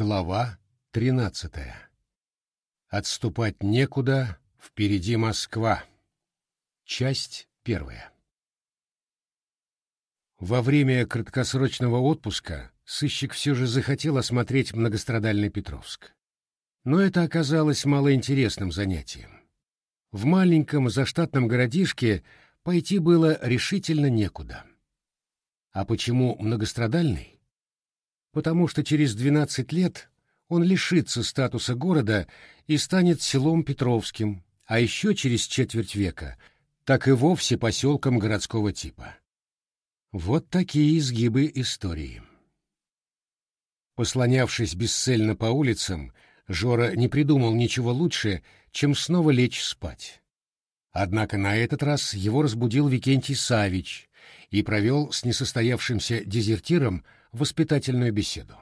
Глава тринадцатая. Отступать некуда, впереди Москва. Часть первая. Во время краткосрочного отпуска сыщик все же захотел осмотреть многострадальный Петровск. Но это оказалось малоинтересным занятием. В маленьком заштатном городишке пойти было решительно некуда. А почему многострадальный? Потому что через 12 лет он лишится статуса города и станет селом Петровским, а еще через четверть века так и вовсе поселком городского типа. Вот такие изгибы истории. Послонявшись бесцельно по улицам, Жора не придумал ничего лучше, чем снова лечь спать. Однако на этот раз его разбудил Викентий Савич и провел с несостоявшимся дезертиром воспитательную беседу.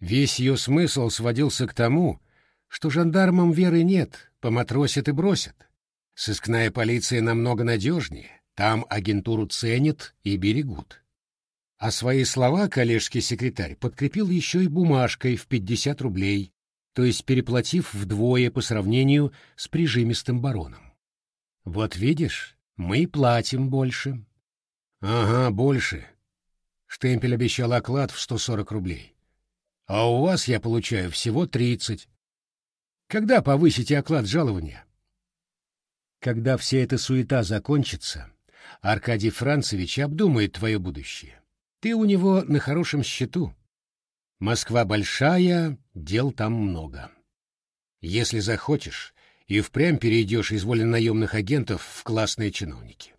Весь ее смысл сводился к тому, что жандармам веры нет, поматросят и бросят. Сыскная полиция намного надежнее, там агентуру ценят и берегут. А свои слова коллежский секретарь подкрепил еще и бумажкой в 50 рублей, то есть переплатив вдвое по сравнению с прижимистым бароном. Вот видишь, мы платим больше. Ага, больше, Штемпель обещал оклад в 140 рублей. А у вас я получаю всего 30. Когда повысите оклад жалования? Когда вся эта суета закончится, Аркадий Францевич обдумает твое будущее. Ты у него на хорошем счету. Москва большая, дел там много. Если захочешь, и впрямь перейдешь из вольнонаемных агентов в классные чиновники.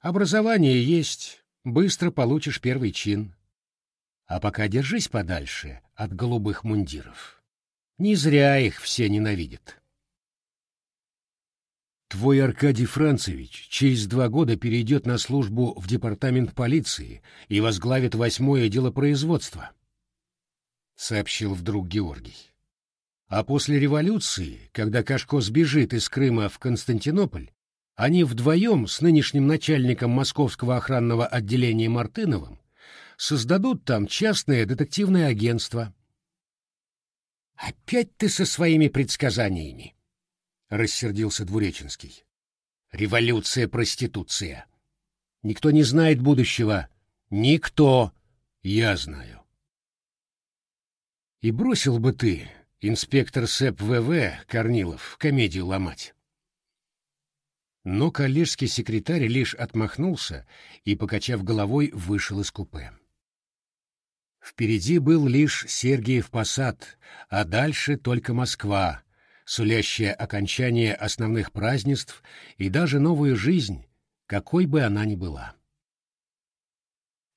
Образование есть, быстро получишь первый чин. А пока держись подальше от голубых мундиров. Не зря их все ненавидят. Твой Аркадий Францевич через два года перейдет на службу в департамент полиции и возглавит восьмое дело производства, — сообщил вдруг Георгий. А после революции, когда Кашко сбежит из Крыма в Константинополь, они вдвоем с нынешним начальником московского охранного отделения Мартыновым создадут там частное детективное агентство. «Опять ты со своими предсказаниями!» — рассердился Двуреченский. «Революция-проституция. Никто не знает будущего. Никто. Я знаю». И бросил бы ты, инспектор СЭП ВВ Корнилов, комедию ломать. Но коллежский секретарь лишь отмахнулся и, покачав головой, вышел из купе. Впереди был лишь Сергиев Посад, а дальше только Москва, сулящая окончание основных празднеств и даже новую жизнь, какой бы она ни была.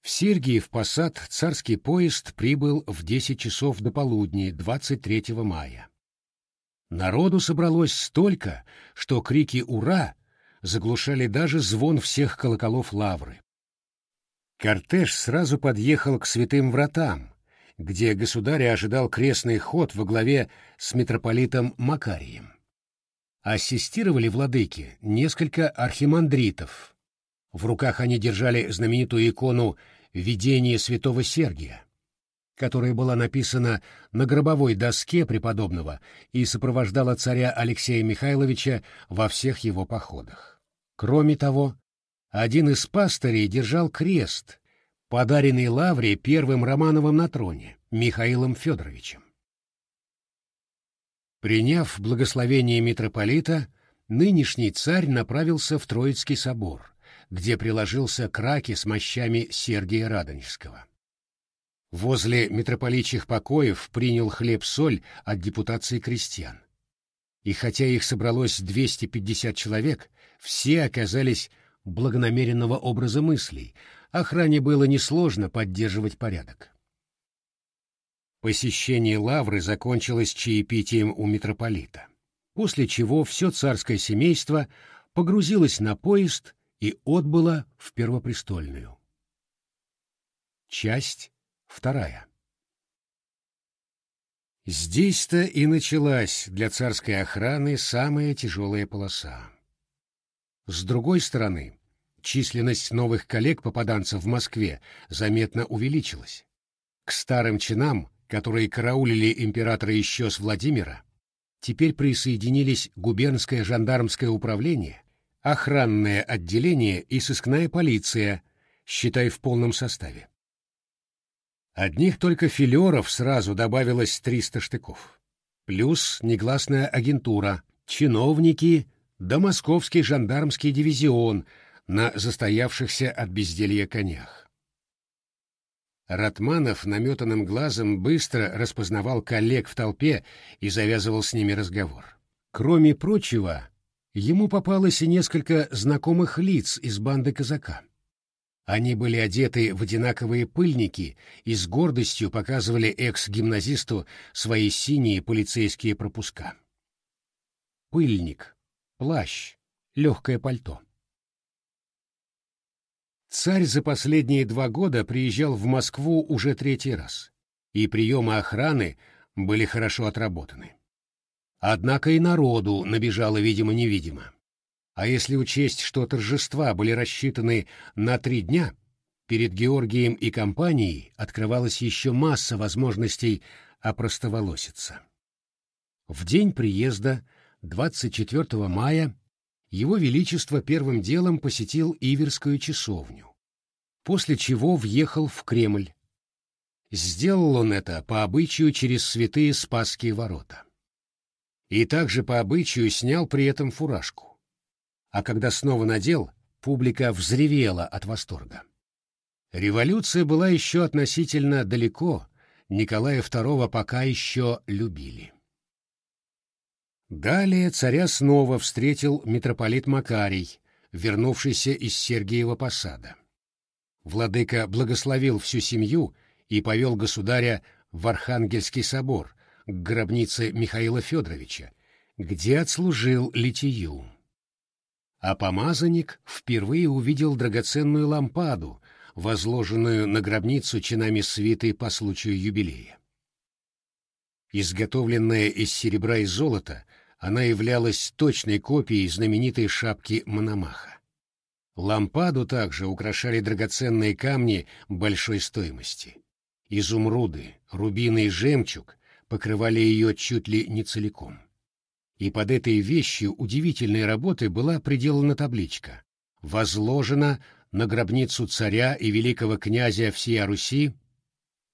В Сергиев Посад царский поезд прибыл в 10 часов до полудня 23 мая. Народу собралось столько, что крики «Ура!» Заглушали даже звон всех колоколов лавры. Кортеж сразу подъехал к святым вратам, где государя ожидал крестный ход во главе с митрополитом Макарием. Ассистировали владыки несколько архимандритов. В руках они держали знаменитую икону «Видение святого Сергия», которая была написана на гробовой доске преподобного и сопровождала царя Алексея Михайловича во всех его походах. Кроме того, один из пастырей держал крест, подаренный Лавре первым Романовым на троне, Михаилом Федоровичем. Приняв благословение митрополита, нынешний царь направился в Троицкий собор, где приложился к раке с мощами Сергия Радонежского. Возле митрополитчих покоев принял хлеб-соль от депутации крестьян. И хотя их собралось 250 человек, все оказались благонамеренного образа мыслей, охране было несложно поддерживать порядок. Посещение лавры закончилось чаепитием у митрополита, после чего все царское семейство погрузилось на поезд и отбыло в Первопрестольную. Часть вторая. Здесь-то и началась для царской охраны самая тяжелая полоса. С другой стороны, численность новых коллег-попаданцев в Москве заметно увеличилась. К старым чинам, которые караулили императора еще с Владимира, теперь присоединились губернское жандармское управление, охранное отделение и сыскная полиция, считай в полном составе. Одних только филеров сразу добавилось 300 штыков. Плюс негласная агентура, чиновники да московский жандармский дивизион на застоявшихся от безделья конях. Ратманов наметанным глазом быстро распознавал коллег в толпе и завязывал с ними разговор. Кроме прочего, ему попалось и несколько знакомых лиц из банды казака. Они были одеты в одинаковые пыльники и с гордостью показывали экс-гимназисту свои синие полицейские пропуска. Пыльник, плащ, легкое пальто. Царь за последние два года приезжал в Москву уже третий раз, и приемы охраны были хорошо отработаны. Однако и народу набежало видимо-невидимо. А если учесть, что торжества были рассчитаны на три дня, перед Георгием и компанией открывалась еще масса возможностей опростоволоситься. В день приезда, 24 мая, его Величество первым делом посетил Иверскую часовню, после чего въехал в Кремль. Сделал он это по обычаю через святые Спасские ворота. И также по обычаю снял при этом фуражку а когда снова надел, публика взревела от восторга. Революция была еще относительно далеко, Николая II пока еще любили. Далее царя снова встретил митрополит Макарий, вернувшийся из Сергиева посада. Владыка благословил всю семью и повел государя в Архангельский собор, к гробнице Михаила Федоровича, где отслужил литию а помазанник впервые увидел драгоценную лампаду, возложенную на гробницу чинами свиты по случаю юбилея. Изготовленная из серебра и золота, она являлась точной копией знаменитой шапки Мономаха. Лампаду также украшали драгоценные камни большой стоимости. Изумруды, рубины и жемчуг покрывали ее чуть ли не целиком и под этой вещью удивительной работы была приделана табличка. «Возложена на гробницу царя и великого князя всея Руси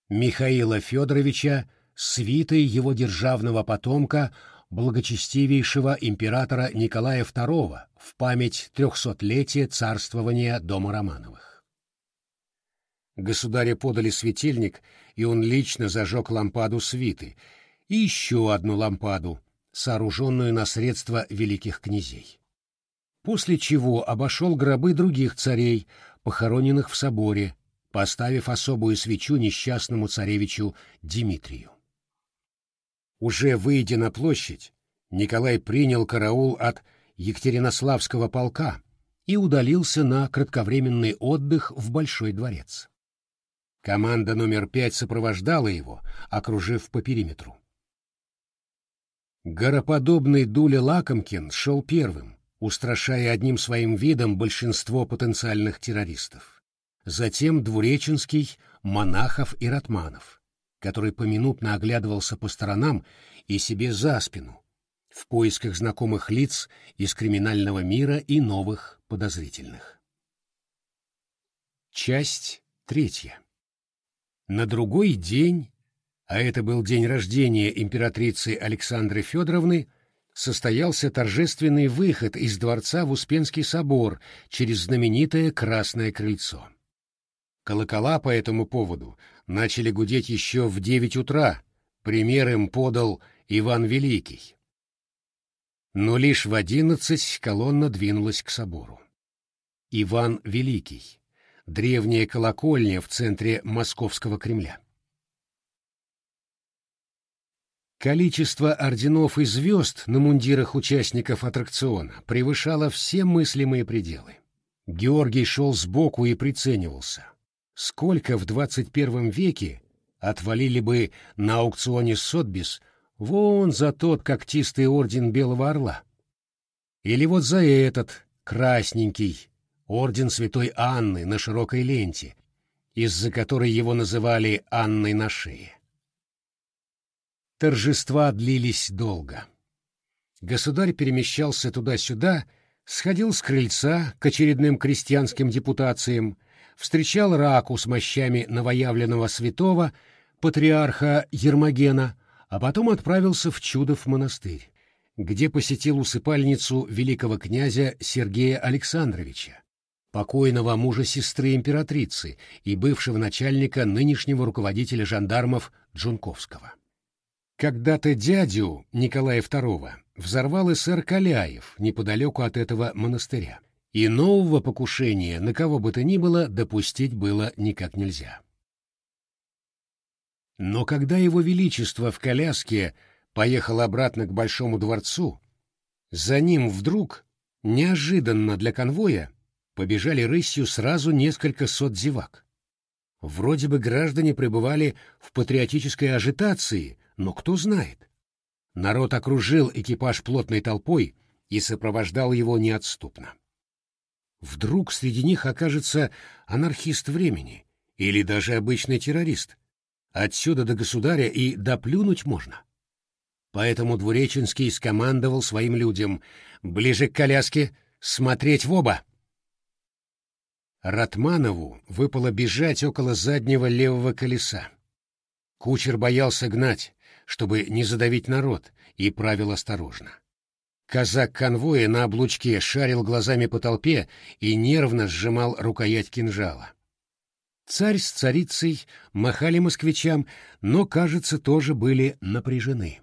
Михаила Федоровича свитой его державного потомка, благочестивейшего императора Николая II в память трехсотлетия царствования дома Романовых. Государя подали светильник, и он лично зажег лампаду свиты, и еще одну лампаду, сооруженную на средства великих князей. После чего обошел гробы других царей, похороненных в соборе, поставив особую свечу несчастному царевичу Дмитрию. Уже выйдя на площадь, Николай принял караул от Екатеринославского полка и удалился на кратковременный отдых в Большой дворец. Команда номер пять сопровождала его, окружив по периметру. Гороподобный Дуля Лакомкин шел первым, устрашая одним своим видом большинство потенциальных террористов. Затем Двуреченский, Монахов и Ратманов, который поминутно оглядывался по сторонам и себе за спину, в поисках знакомых лиц из криминального мира и новых подозрительных. Часть третья. На другой день а это был день рождения императрицы Александры Федоровны, состоялся торжественный выход из дворца в Успенский собор через знаменитое Красное крыльцо. Колокола по этому поводу начали гудеть еще в девять утра, пример им подал Иван Великий. Но лишь в одиннадцать колонна двинулась к собору. Иван Великий — древняя колокольня в центре Московского Кремля. Количество орденов и звезд на мундирах участников аттракциона превышало все мыслимые пределы. Георгий шел сбоку и приценивался. Сколько в 21 веке отвалили бы на аукционе Сотбис вон за тот когтистый орден Белого Орла? Или вот за этот, красненький, орден Святой Анны на широкой ленте, из-за которой его называли Анной на шее. Торжества длились долго. Государь перемещался туда-сюда, сходил с крыльца к очередным крестьянским депутациям, встречал раку с мощами новоявленного святого, патриарха Ермогена, а потом отправился в Чудов монастырь, где посетил усыпальницу великого князя Сергея Александровича, покойного мужа сестры императрицы и бывшего начальника нынешнего руководителя жандармов Джунковского. Когда-то дядю Николая II взорвал эсэр Каляев неподалеку от этого монастыря, и нового покушения на кого бы то ни было допустить было никак нельзя. Но когда его величество в коляске поехал обратно к Большому дворцу, за ним вдруг, неожиданно для конвоя, побежали рысью сразу несколько сот зевак. Вроде бы граждане пребывали в патриотической ажитации, но кто знает. Народ окружил экипаж плотной толпой и сопровождал его неотступно. Вдруг среди них окажется анархист времени или даже обычный террорист. Отсюда до государя и доплюнуть можно. Поэтому Двуреченский скомандовал своим людям «Ближе к коляске, смотреть в оба!» Ратманову выпало бежать около заднего левого колеса. Кучер боялся гнать, чтобы не задавить народ, и правил осторожно. Казак конвоя на облучке шарил глазами по толпе и нервно сжимал рукоять кинжала. Царь с царицей махали москвичам, но, кажется, тоже были напряжены.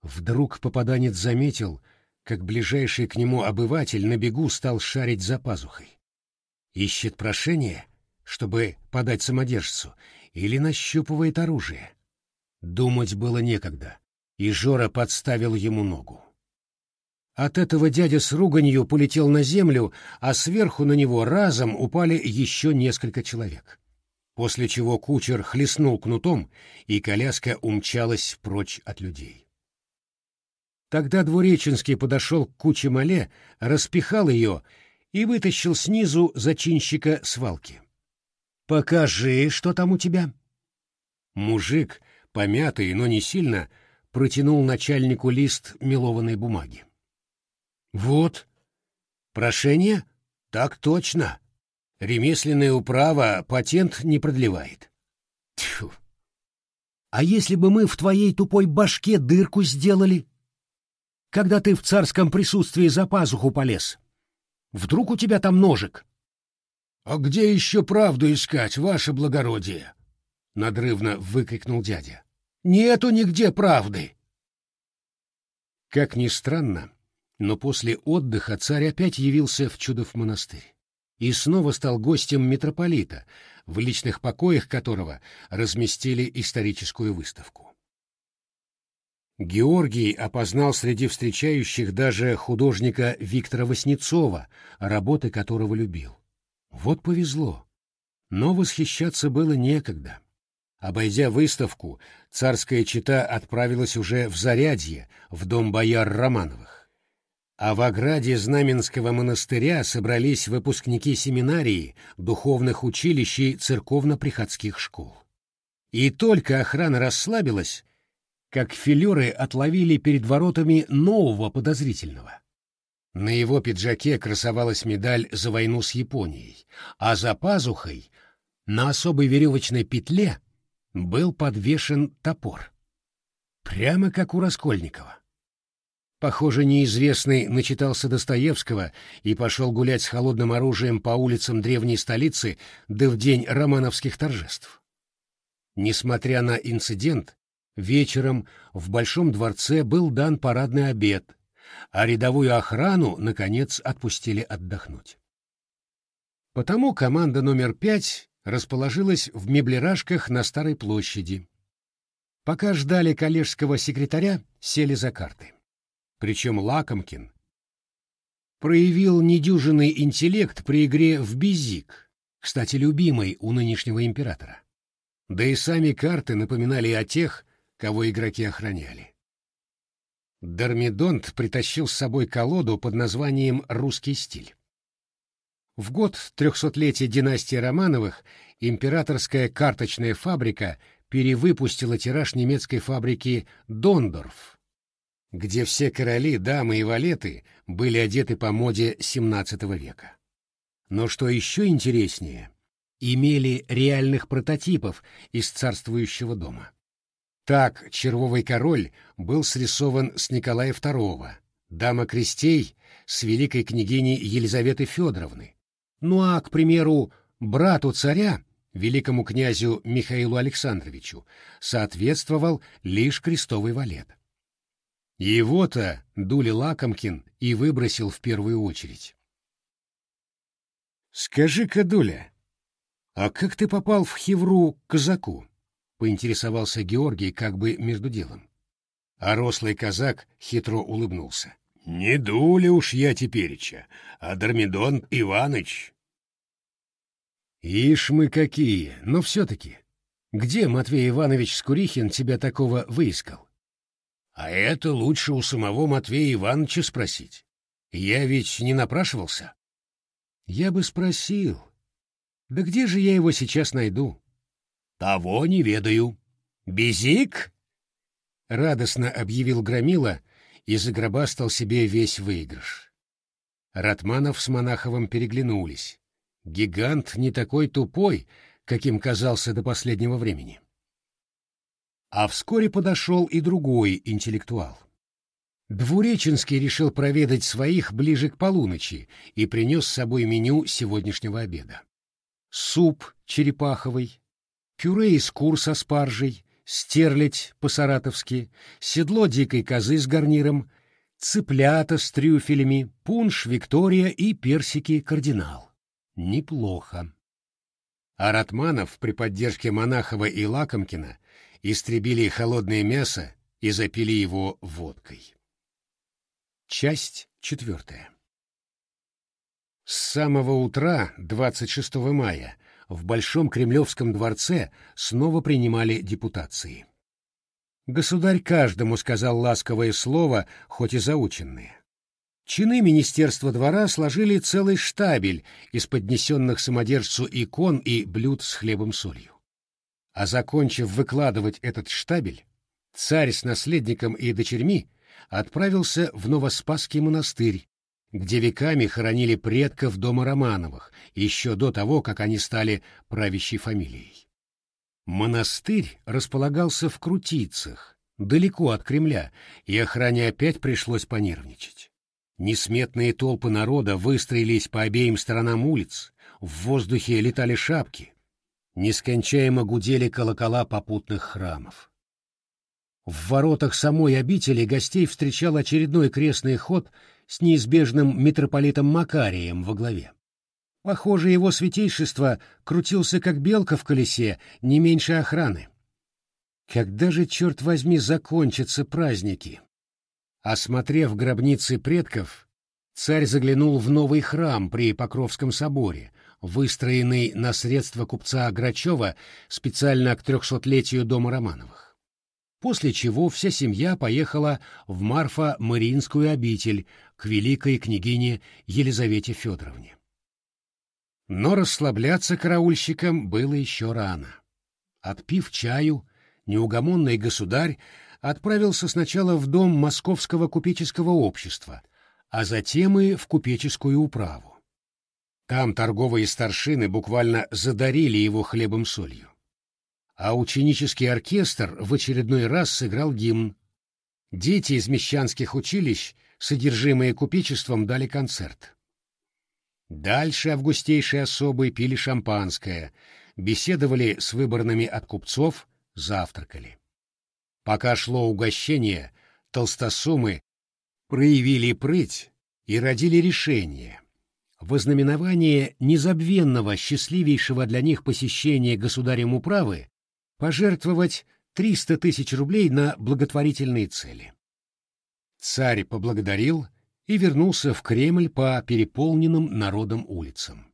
Вдруг попаданец заметил, как ближайший к нему обыватель на бегу стал шарить за пазухой. Ищет прошение, чтобы подать самодержцу, или нащупывает оружие. Думать было некогда, и Жора подставил ему ногу. От этого дядя с руганью полетел на землю, а сверху на него разом упали еще несколько человек. После чего кучер хлестнул кнутом, и коляска умчалась прочь от людей. Тогда Двуреченский подошел к куче мале, распихал ее и вытащил снизу зачинщика свалки. «Покажи, что там у тебя». Мужик, помятый, но не сильно, протянул начальнику лист мелованной бумаги. «Вот. Прошение? Так точно. Ремесленная управа патент не продлевает». Тьфу. «А если бы мы в твоей тупой башке дырку сделали?» «Когда ты в царском присутствии за пазуху полез? Вдруг у тебя там ножик?» «А где еще правду искать, ваше благородие?» — надрывно выкрикнул дядя. «Нету нигде правды!» Как ни странно, но после отдыха царь опять явился в Чудов монастырь и снова стал гостем митрополита, в личных покоях которого разместили историческую выставку. Георгий опознал среди встречающих даже художника Виктора Васнецова, работы которого любил. Вот повезло. Но восхищаться было некогда. Обойдя выставку, царская чита отправилась уже в Зарядье, в дом бояр Романовых. А в ограде Знаменского монастыря собрались выпускники семинарии, духовных училищ и церковно-приходских школ. И только охрана расслабилась, как филеры отловили перед воротами нового подозрительного. На его пиджаке красовалась медаль за войну с Японией, а за пазухой, на особой веревочной петле, был подвешен топор. Прямо как у Раскольникова. Похоже, неизвестный начитался Достоевского и пошел гулять с холодным оружием по улицам древней столицы да в день романовских торжеств. Несмотря на инцидент, вечером в Большом дворце был дан парадный обед, а рядовую охрану, наконец, отпустили отдохнуть. Потому команда номер пять расположилась в меблерашках на Старой площади. Пока ждали коллежского секретаря, сели за карты. Причем Лакомкин проявил недюжинный интеллект при игре в безик, кстати, любимый у нынешнего императора. Да и сами карты напоминали о тех, кого игроки охраняли. Дормидонт притащил с собой колоду под названием «Русский стиль». В год трехсотлетия династии Романовых императорская карточная фабрика перевыпустила тираж немецкой фабрики «Дондорф», где все короли, дамы и валеты были одеты по моде XVII века. Но что еще интереснее, имели реальных прототипов из царствующего дома. Так червовый король был срисован с Николая II, дама крестей с великой княгиней Елизаветы Федоровны. Ну а, к примеру, брату царя, великому князю Михаилу Александровичу, соответствовал лишь крестовый валет. Его-то Дули Лакомкин и выбросил в первую очередь. «Скажи-ка, Дуля, а как ты попал в Хевру к казаку?» — поинтересовался Георгий как бы между делом. А рослый казак хитро улыбнулся. «Не Дуля уж я тепереча, а Дормидон Иваныч». «Ишь мы какие, но все-таки. Где Матвей Иванович Скурихин тебя такого выискал?» «А это лучше у самого Матвея Ивановича спросить. Я ведь не напрашивался». «Я бы спросил. Да где же я его сейчас найду?» «Того не ведаю. Безик?» Радостно объявил Громила и загробастал себе весь выигрыш. Ратманов с Монаховым переглянулись. Гигант не такой тупой, каким казался до последнего времени. А вскоре подошел и другой интеллектуал. Двуреченский решил проведать своих ближе к полуночи и принес с собой меню сегодняшнего обеда. Суп черепаховый, пюре из кур со спаржей, стерлядь по-саратовски, седло дикой козы с гарниром, цыплята с трюфелями, пунш Виктория и персики кардинал. Неплохо. А Ратманов при поддержке Монахова и Лакомкина истребили холодное мясо и запили его водкой. Часть четвертая. С самого утра 26 мая в Большом Кремлевском дворце снова принимали депутации. Государь каждому сказал ласковое слово, хоть и заученное. Чины Министерства двора сложили целый штабель из поднесенных самодержцу икон и блюд с хлебом-солью. А закончив выкладывать этот штабель, царь с наследником и дочерьми отправился в Новоспасский монастырь, где веками хоронили предков дома Романовых, еще до того, как они стали правящей фамилией. Монастырь располагался в Крутицах, далеко от Кремля, и охране опять пришлось понервничать. Несметные толпы народа выстроились по обеим сторонам улиц, в воздухе летали шапки, нескончаемо гудели колокола попутных храмов. В воротах самой обители гостей встречал очередной крестный ход с неизбежным митрополитом Макарием во главе. Похоже, его святейшество крутился как белка в колесе, не меньше охраны. Когда же, черт возьми, закончатся праздники? Осмотрев гробницы предков, царь заглянул в новый храм при Покровском соборе, выстроенный на средства купца Грачева специально к трехсотлетию дома Романовых после чего вся семья поехала в Марфа-Мариинскую обитель к великой княгине Елизавете Федоровне. Но расслабляться караульщикам было еще рано. Отпив чаю, неугомонный государь отправился сначала в дом Московского купеческого общества, а затем и в купеческую управу. Там торговые старшины буквально задарили его хлебом-солью а ученический оркестр в очередной раз сыграл гимн. Дети из мещанских училищ, содержимые купечеством, дали концерт. Дальше августейшие особы пили шампанское, беседовали с выборными от купцов, завтракали. Пока шло угощение, толстосумы проявили прыть и родили решение. Во знаменование незабвенного, счастливейшего для них посещения государем управы пожертвовать 300 тысяч рублей на благотворительные цели. Царь поблагодарил и вернулся в Кремль по переполненным народом улицам.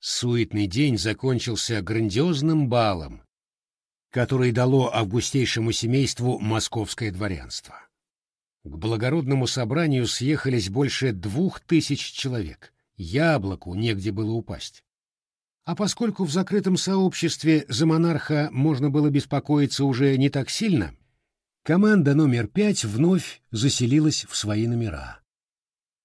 Суетный день закончился грандиозным балом, который дало августейшему семейству московское дворянство. К благородному собранию съехались больше двух тысяч человек. Яблоку негде было упасть. А поскольку в закрытом сообществе за монарха можно было беспокоиться уже не так сильно, команда номер пять вновь заселилась в свои номера,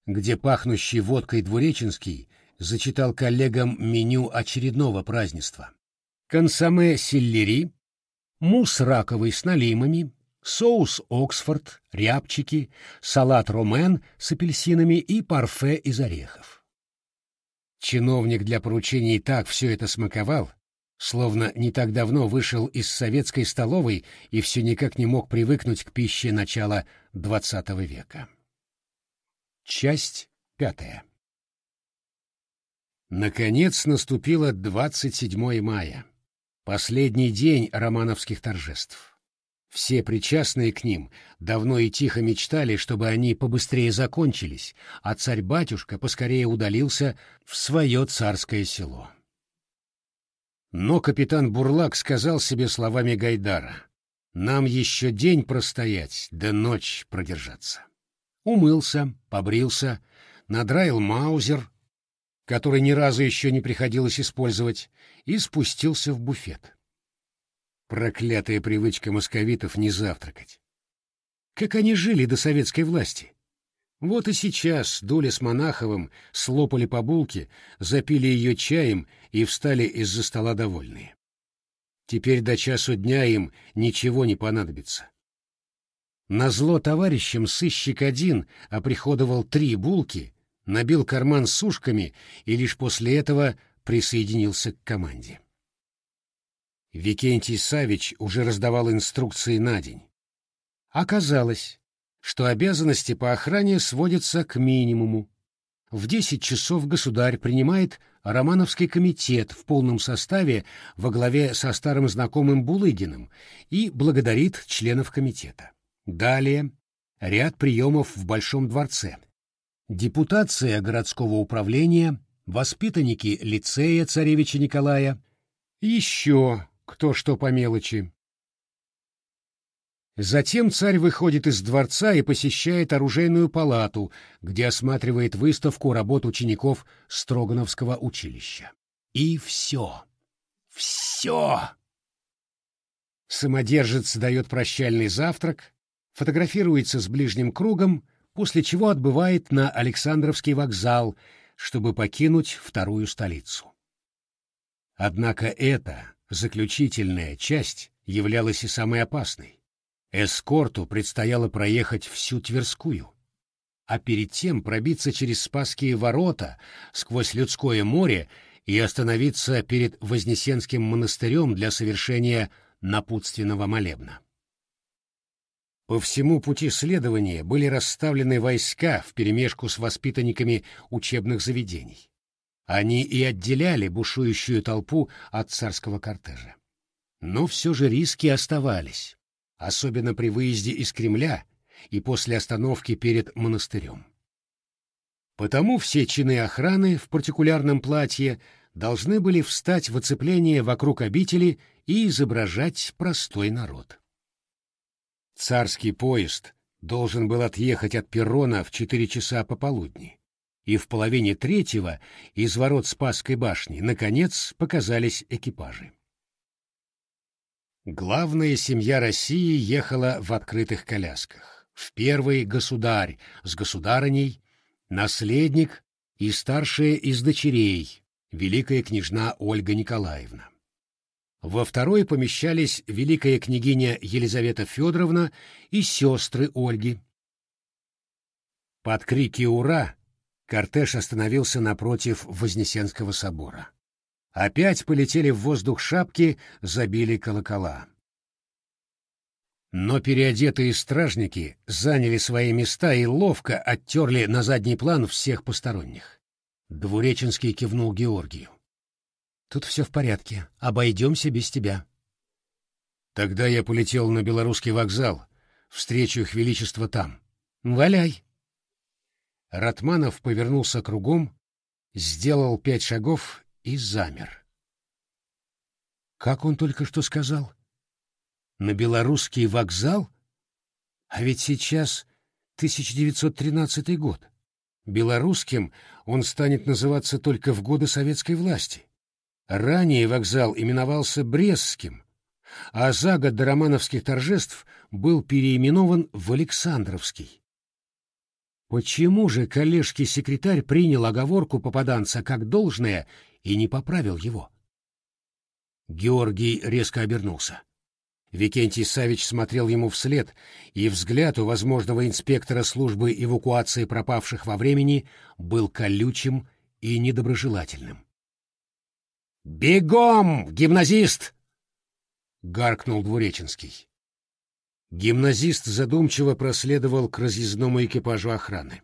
где пахнущий водкой Двуреченский зачитал коллегам меню очередного празднества. Консоме селлери, мусс раковый с налимами, соус Оксфорд, рябчики, салат ромен с апельсинами и парфе из орехов. Чиновник для поручений так все это смаковал, словно не так давно вышел из советской столовой и все никак не мог привыкнуть к пище начала XX века. Часть пятая. Наконец наступило 27 мая, последний день романовских торжеств. Все причастные к ним давно и тихо мечтали, чтобы они побыстрее закончились, а царь-батюшка поскорее удалился в свое царское село. Но капитан Бурлак сказал себе словами Гайдара, «Нам еще день простоять, да ночь продержаться». Умылся, побрился, надраил маузер, который ни разу еще не приходилось использовать, и спустился в буфет. Проклятая привычка московитов не завтракать. Как они жили до советской власти? Вот и сейчас Дуля с Монаховым слопали по булке, запили ее чаем и встали из-за стола довольные. Теперь до часу дня им ничего не понадобится. Назло товарищам сыщик один оприходовал три булки, набил карман сушками и лишь после этого присоединился к команде. Викентий Савич уже раздавал инструкции на день. Оказалось, что обязанности по охране сводятся к минимуму. В десять часов государь принимает Романовский комитет в полном составе во главе со старым знакомым Булыгиным и благодарит членов комитета. Далее ряд приемов в Большом дворце. Депутация городского управления, воспитанники лицея царевича Николая, еще кто что по мелочи. Затем царь выходит из дворца и посещает оружейную палату, где осматривает выставку работ учеников Строгановского училища. И все. Все. Самодержец дает прощальный завтрак, фотографируется с ближним кругом, после чего отбывает на Александровский вокзал, чтобы покинуть вторую столицу. Однако это Заключительная часть являлась и самой опасной. Эскорту предстояло проехать всю Тверскую, а перед тем пробиться через Спасские ворота сквозь людское море и остановиться перед Вознесенским монастырем для совершения напутственного молебна. По всему пути следования были расставлены войска вперемешку с воспитанниками учебных заведений. Они и отделяли бушующую толпу от царского кортежа. Но все же риски оставались, особенно при выезде из Кремля и после остановки перед монастырем. Потому все чины охраны в партикулярном платье должны были встать в оцепление вокруг обители и изображать простой народ. Царский поезд должен был отъехать от перрона в четыре часа пополудни и в половине третьего из ворот Спасской башни, наконец, показались экипажи. Главная семья России ехала в открытых колясках. В первый — государь с государыней, наследник и старшая из дочерей, великая княжна Ольга Николаевна. Во второй помещались великая княгиня Елизавета Федоровна и сестры Ольги. Под крики «Ура!» Кортеж остановился напротив Вознесенского собора. Опять полетели в воздух шапки, забили колокола. Но переодетые стражники заняли свои места и ловко оттерли на задний план всех посторонних. Двуреченский кивнул Георгию. «Тут все в порядке. Обойдемся без тебя». Тогда я полетел на белорусский вокзал, встречу их величество там. «Валяй!» Ратманов повернулся кругом, сделал пять шагов и замер. Как он только что сказал? На белорусский вокзал? А ведь сейчас 1913 год. Белорусским он станет называться только в годы советской власти. Ранее вокзал именовался Брестским, а за год до романовских торжеств был переименован в Александровский. Почему же коллежский секретарь принял оговорку попаданца как должное и не поправил его? Георгий резко обернулся. Викентий Савич смотрел ему вслед, и взгляд у возможного инспектора службы эвакуации пропавших во времени был колючим и недоброжелательным. «Бегом, гимназист!» — гаркнул Двуреченский. Гимназист задумчиво проследовал к разъездному экипажу охраны.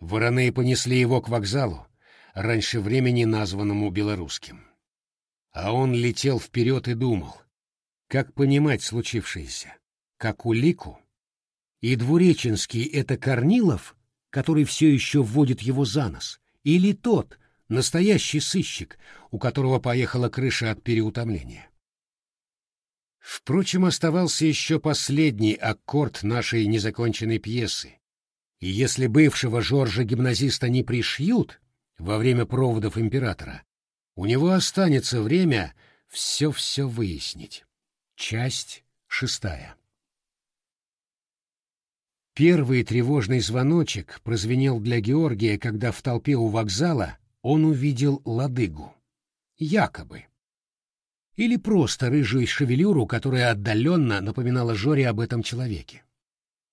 Вороны понесли его к вокзалу, раньше времени названному белорусским. А он летел вперед и думал, как понимать случившееся, как улику. И Двуреченский — это Корнилов, который все еще вводит его за нос, или тот, настоящий сыщик, у которого поехала крыша от переутомления. Впрочем, оставался еще последний аккорд нашей незаконченной пьесы. И если бывшего Жоржа-гимназиста не пришьют во время проводов императора, у него останется время все-все выяснить. Часть шестая. Первый тревожный звоночек прозвенел для Георгия, когда в толпе у вокзала он увидел ладыгу. Якобы или просто рыжую шевелюру, которая отдаленно напоминала Жоре об этом человеке.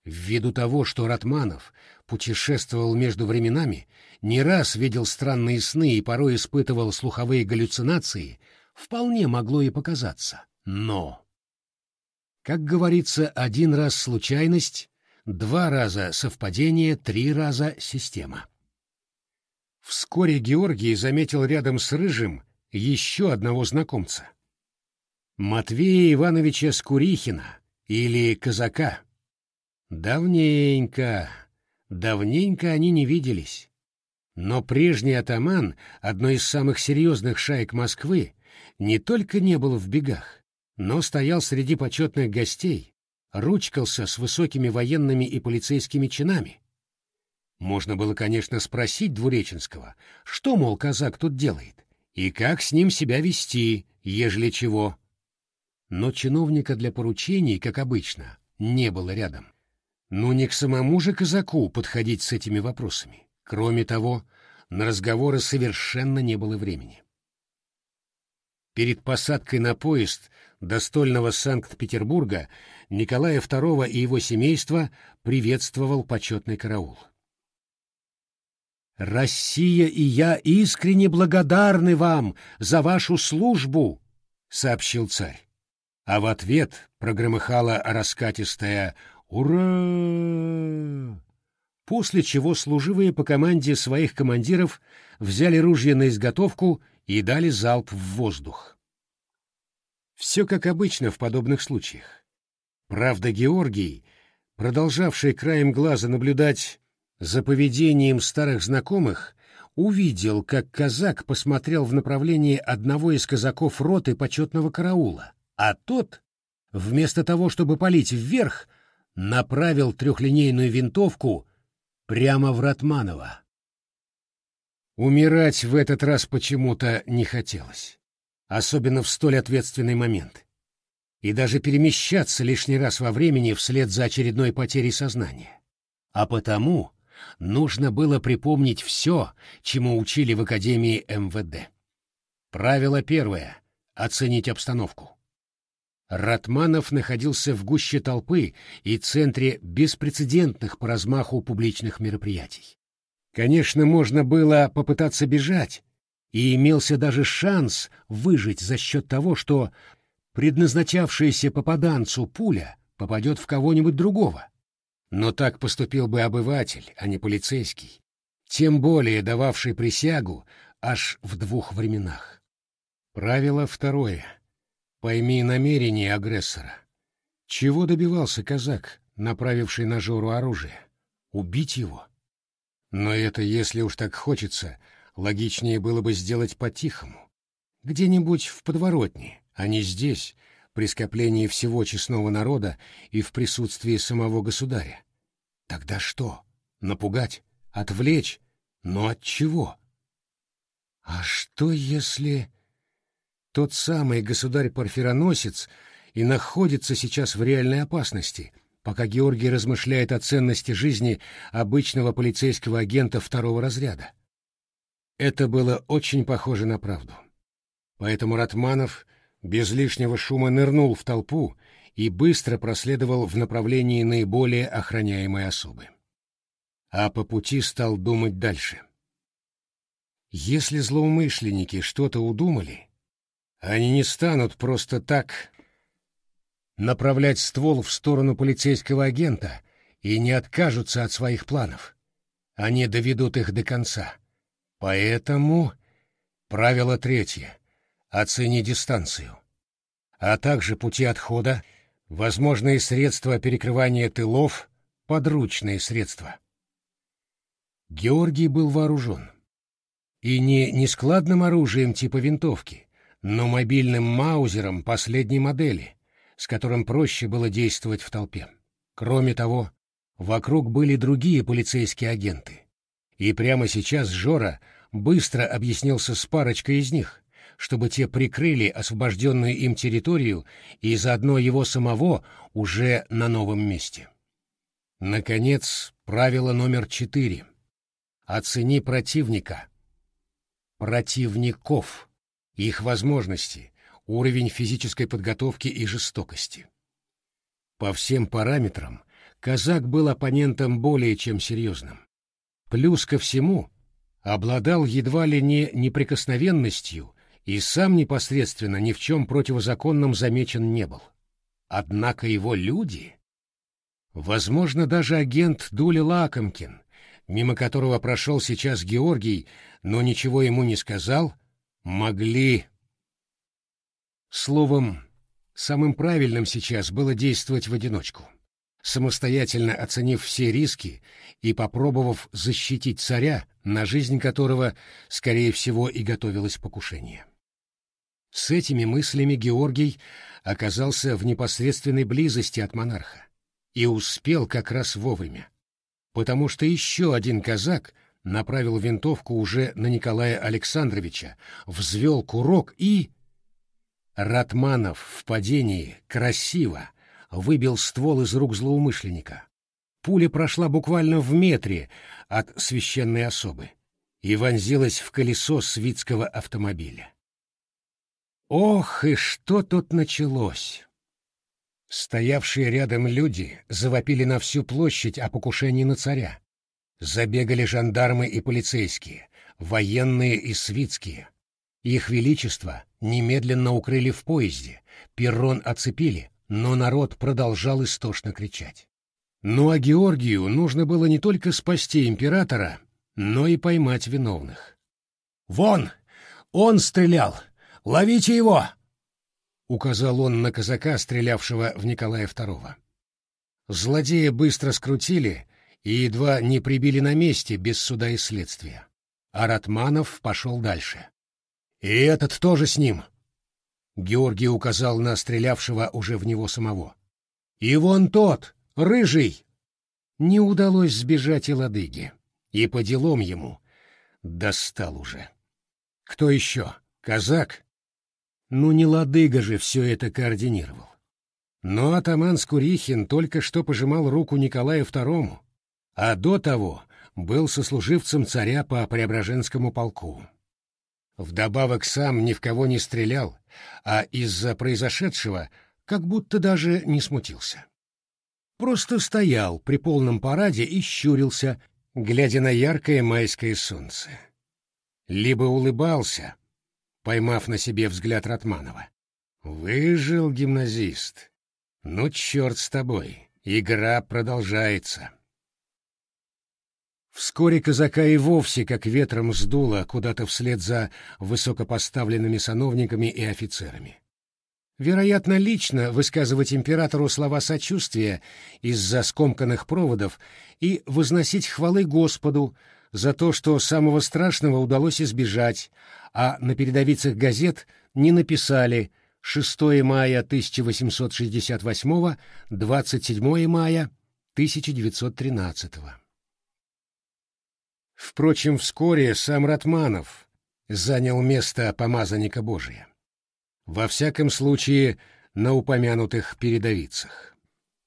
Ввиду того, что Ратманов путешествовал между временами, не раз видел странные сны и порой испытывал слуховые галлюцинации, вполне могло и показаться. Но, как говорится, один раз случайность, два раза совпадение, три раза система. Вскоре Георгий заметил рядом с Рыжим еще одного знакомца. Матвея Ивановича Скурихина или Казака. Давненько, давненько они не виделись. Но прежний атаман, одной из самых серьезных шаек Москвы, не только не был в бегах, но стоял среди почетных гостей, ручкался с высокими военными и полицейскими чинами. Можно было, конечно, спросить Двуреченского, что, мол, казак тут делает, и как с ним себя вести, ежели чего но чиновника для поручений, как обычно, не было рядом. Но не к самому же казаку подходить с этими вопросами. Кроме того, на разговоры совершенно не было времени. Перед посадкой на поезд до стольного Санкт-Петербурга Николая II и его семейство приветствовал почетный караул. «Россия и я искренне благодарны вам за вашу службу», — сообщил царь а в ответ прогромыхала раскатистая «Ура!», после чего служивые по команде своих командиров взяли ружья на изготовку и дали залп в воздух. Все как обычно в подобных случаях. Правда, Георгий, продолжавший краем глаза наблюдать за поведением старых знакомых, увидел, как казак посмотрел в направлении одного из казаков роты почетного караула, а тот, вместо того, чтобы палить вверх, направил трехлинейную винтовку прямо в Ратманова. Умирать в этот раз почему-то не хотелось, особенно в столь ответственный момент. И даже перемещаться лишний раз во времени вслед за очередной потерей сознания. А потому нужно было припомнить все, чему учили в Академии МВД. Правило первое — оценить обстановку. Ратманов находился в гуще толпы и центре беспрецедентных по размаху публичных мероприятий. Конечно, можно было попытаться бежать, и имелся даже шанс выжить за счет того, что предназначавшаяся попаданцу пуля попадет в кого-нибудь другого. Но так поступил бы обыватель, а не полицейский, тем более дававший присягу аж в двух временах. Правило второе — Пойми намерение агрессора. Чего добивался казак, направивший на Жору оружие? Убить его? Но это, если уж так хочется, логичнее было бы сделать по-тихому. Где-нибудь в подворотне, а не здесь, при скоплении всего честного народа и в присутствии самого государя. Тогда что? Напугать? Отвлечь? Но от чего? А что если... тот самый государь-парфироносец и находится сейчас в реальной опасности, пока Георгий размышляет о ценности жизни обычного полицейского агента второго разряда. Это было очень похоже на правду. Поэтому Ратманов без лишнего шума нырнул в толпу и быстро проследовал в направлении наиболее охраняемой особы. А по пути стал думать дальше. Если злоумышленники что-то удумали, они не станут просто так направлять ствол в сторону полицейского агента и не откажутся от своих планов. Они доведут их до конца. Поэтому правило третье — оцени дистанцию, а также пути отхода, возможные средства перекрывания тылов, подручные средства. Георгий был вооружен. И не нескладным оружием типа винтовки, но мобильным маузером последней модели, с которым проще было действовать в толпе. Кроме того, вокруг были другие полицейские агенты. И прямо сейчас Жора быстро объяснился с парочкой из них, чтобы те прикрыли освобожденную им территорию и заодно его самого уже на новом месте. Наконец, правило номер четыре. Оцени противника противников, их возможности, уровень физической подготовки и жестокости. По всем параметрам казак был оппонентом более чем серьезным. Плюс ко всему, обладал едва ли не неприкосновенностью и сам непосредственно ни в чем противозаконном замечен не был. Однако его люди... Возможно, даже агент Дули Лакомкин, мимо которого прошел сейчас Георгий, но ничего ему не сказал, могли... Словом, самым правильным сейчас было действовать в одиночку, самостоятельно оценив все риски и попробовав защитить царя, на жизнь которого, скорее всего, и готовилось покушение. С этими мыслями Георгий оказался в непосредственной близости от монарха и успел как раз вовремя потому что еще один казак направил винтовку уже на Николая Александровича, взвел курок и... Ратманов в падении красиво выбил ствол из рук злоумышленника. Пуля прошла буквально в метре от священной особы и вонзилась в колесо свитского автомобиля. Ох, и что тут началось! Стоявшие рядом люди завопили на всю площадь о покушении на царя. Забегали жандармы и полицейские, военные и свитские. Их величество немедленно укрыли в поезде, перрон оцепили, но народ продолжал истошно кричать. Ну а Георгию нужно было не только спасти императора, но и поймать виновных. «Вон! Он стрелял! Ловите его!» — указал он на казака, стрелявшего в Николая II. Злодея быстро скрутили и едва не прибили на месте без суда и следствия. А Ратманов пошел дальше. «И этот тоже с ним!» Георгий указал на стрелявшего уже в него самого. «И вон тот, рыжий!» Не удалось сбежать и ладыги, и по делам ему достал уже. «Кто еще? Казак?» Ну не ладыга же все это координировал. Но атаман Скурихин только что пожимал руку Николаю II, а до того был сослуживцем царя по Преображенскому полку. Вдобавок сам ни в кого не стрелял, а из-за произошедшего как будто даже не смутился. Просто стоял при полном параде и щурился, глядя на яркое майское солнце. Либо улыбался, поймав на себе взгляд Ратманова. «Выжил гимназист. Ну, черт с тобой, игра продолжается». Вскоре казака и вовсе как ветром сдуло куда-то вслед за высокопоставленными сановниками и офицерами. Вероятно, лично высказывать императору слова сочувствия из-за скомканных проводов и возносить хвалы Господу за то, что самого страшного удалось избежать, а на передовицах газет не написали 6 мая 1868, 27 мая 1913. Впрочем, вскоре сам Ратманов занял место помазанника Божия. Во всяком случае, на упомянутых передовицах.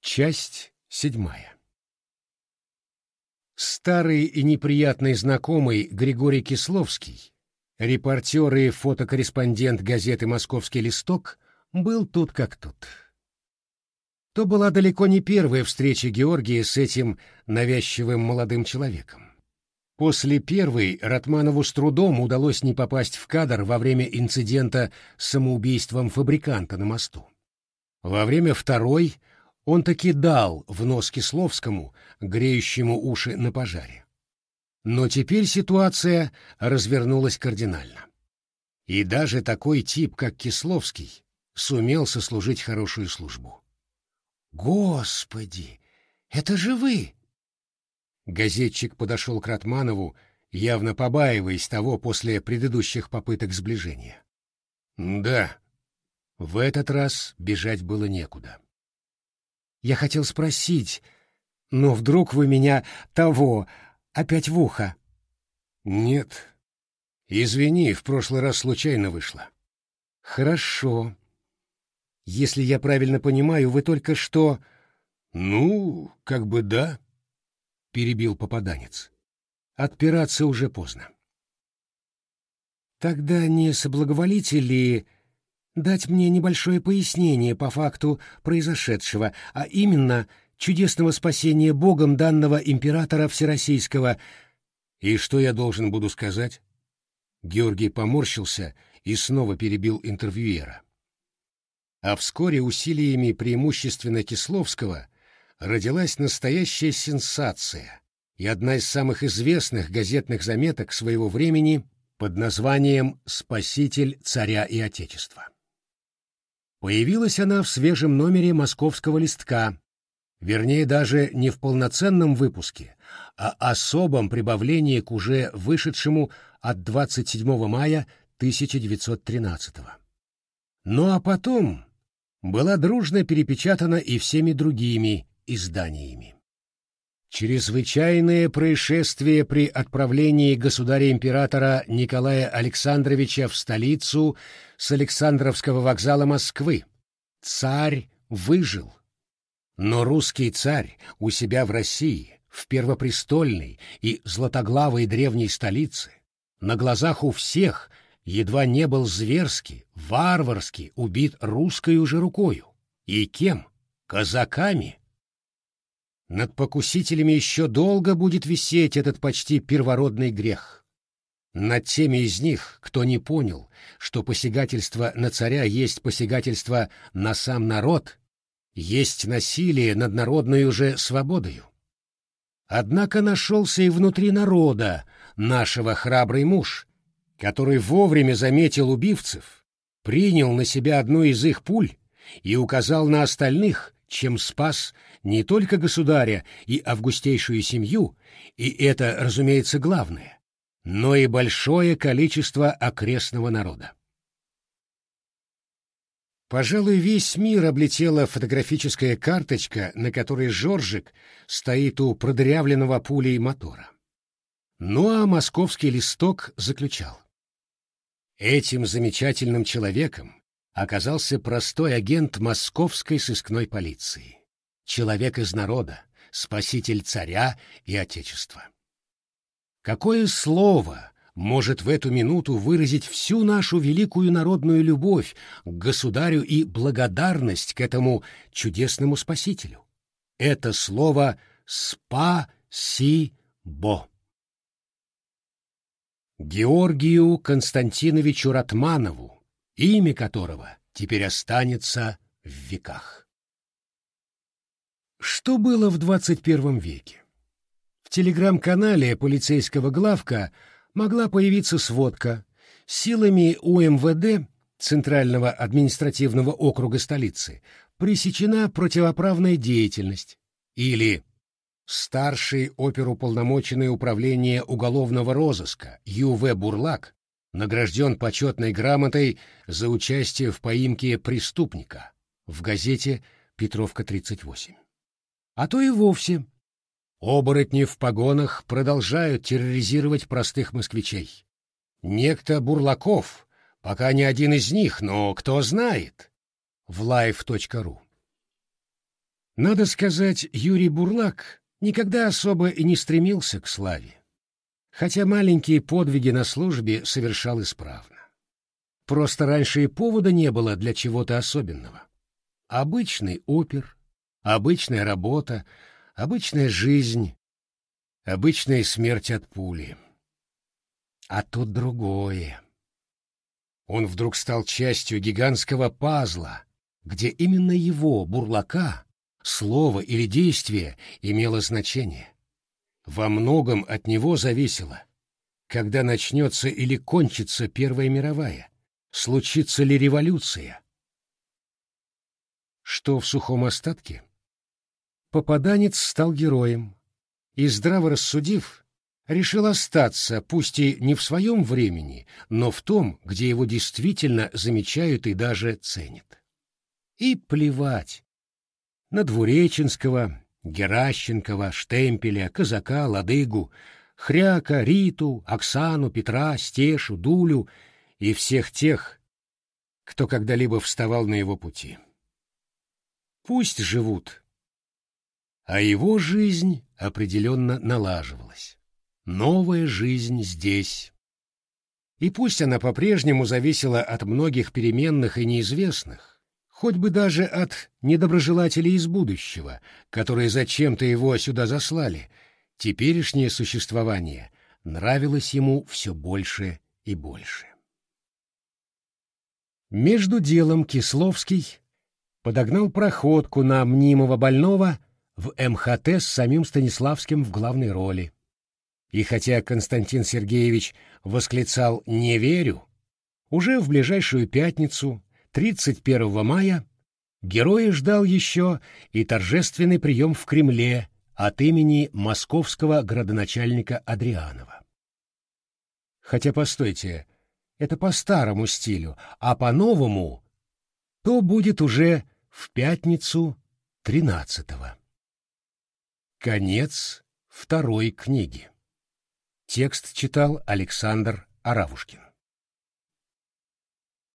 Часть седьмая. Старый и неприятный знакомый Григорий Кисловский, репортер и фотокорреспондент газеты «Московский листок», был тут как тут. То была далеко не первая встреча Георгия с этим навязчивым молодым человеком. После первой Ратманову с трудом удалось не попасть в кадр во время инцидента с самоубийством фабриканта на мосту. Во время второй он таки дал в нос Кисловскому, греющему уши на пожаре. Но теперь ситуация развернулась кардинально. И даже такой тип, как Кисловский, сумел сослужить хорошую службу. «Господи, это же вы!» Газетчик подошел к Ратманову, явно побаиваясь того после предыдущих попыток сближения. «Да». В этот раз бежать было некуда. «Я хотел спросить, но вдруг вы меня того опять в ухо?» «Нет. Извини, в прошлый раз случайно вышло». «Хорошо. Если я правильно понимаю, вы только что...» «Ну, как бы да». — перебил попаданец. «Отпираться уже поздно». «Тогда не соблаговолите ли дать мне небольшое пояснение по факту произошедшего, а именно чудесного спасения Богом данного императора Всероссийского...» «И что я должен буду сказать?» Георгий поморщился и снова перебил интервьюера. А вскоре усилиями преимущественно Кисловского — родилась настоящая сенсация и одна из самых известных газетных заметок своего времени под названием «Спаситель царя и отечества». Появилась она в свежем номере московского листка, вернее даже не в полноценном выпуске, а особом прибавлении к уже вышедшему от 27 мая 1913 -го. Ну а потом была дружно перепечатана и всеми другими изданиями. Чрезвычайное происшествие при отправлении государя-императора Николая Александровича в столицу с Александровского вокзала Москвы. Царь выжил. Но русский царь у себя в России, в первопрестольной и златоглавой древней столице, на глазах у всех едва не был зверски, варварски убит русской уже рукою. И кем? Казаками над покусителями еще долго будет висеть этот почти первородный грех. Над теми из них, кто не понял, что посягательство на царя есть посягательство на сам народ, есть насилие над народной уже свободою. Однако нашелся и внутри народа нашего храбрый муж, который вовремя заметил убивцев, принял на себя одну из их пуль и указал на остальных, чем спас не только государя и августейшую семью, и это, разумеется, главное, но и большое количество окрестного народа. Пожалуй, весь мир облетела фотографическая карточка, на которой Жоржик стоит у продырявленного пулей мотора. Ну а московский листок заключал. Этим замечательным человеком оказался простой агент московской сыскной полиции. Человек из народа, спаситель царя и отечества. Какое слово может в эту минуту выразить всю нашу великую народную любовь к государю и благодарность к этому чудесному спасителю? Это слово «спа-си-бо». Георгию Константиновичу Ратманову, имя которого теперь останется в веках. Что было в 21 веке? В телеграм-канале полицейского главка могла появиться сводка силами УМВД Центрального административного округа столицы пресечена противоправная деятельность или старший оперуполномоченный управления уголовного розыска Ю.В. Бурлак награжден почетной грамотой за участие в поимке преступника в газете «Петровка-38». А то и вовсе. Оборотни в погонах продолжают терроризировать простых москвичей. Некто Бурлаков Пока ни один из них, но кто знает. В live.ru Надо сказать, Юрий Бурлак никогда особо и не стремился к славе, хотя маленькие подвиги на службе совершал исправно. Просто раньше и повода не было для чего-то особенного. Обычный опер, обычная работа, обычная жизнь, обычная смерть от пули. А тут другое. Он вдруг стал частью гигантского пазла, где именно его, бурлака, слово или действие имело значение. Во многом от него зависело, когда начнется или кончится Первая мировая, случится ли революция. Что в сухом остатке? Попаданец стал героем и, здраво рассудив, решил остаться, пусть и не в своем времени, но в том, где его действительно замечают и даже ценят. И плевать на Двуреченского, Геращенкова, Штемпеля, Казака, Ладыгу, Хряка, Риту, Оксану, Петра, Стешу, Дулю и всех тех, кто когда-либо вставал на его пути. Пусть живут. А его жизнь определенно налаживалась. Новая жизнь здесь. И пусть она по-прежнему зависела от многих переменных и неизвестных, хоть бы даже от недоброжелателей из будущего, которые зачем-то его сюда заслали, теперешнее существование нравилось ему все больше и больше. Между делом Кисловский подогнал проходку на мнимого больного в МХТ с самим Станиславским в главной роли. И хотя Константин Сергеевич восклицал «не верю», уже в ближайшую пятницу, 31 мая, героя ждал еще и торжественный прием в Кремле от имени московского градоначальника Адрианова. Хотя, постойте, это по старому стилю, а по новому то будет уже в пятницу тринадцатого. Конец второй книги. Текст читал Александр Аравушкин.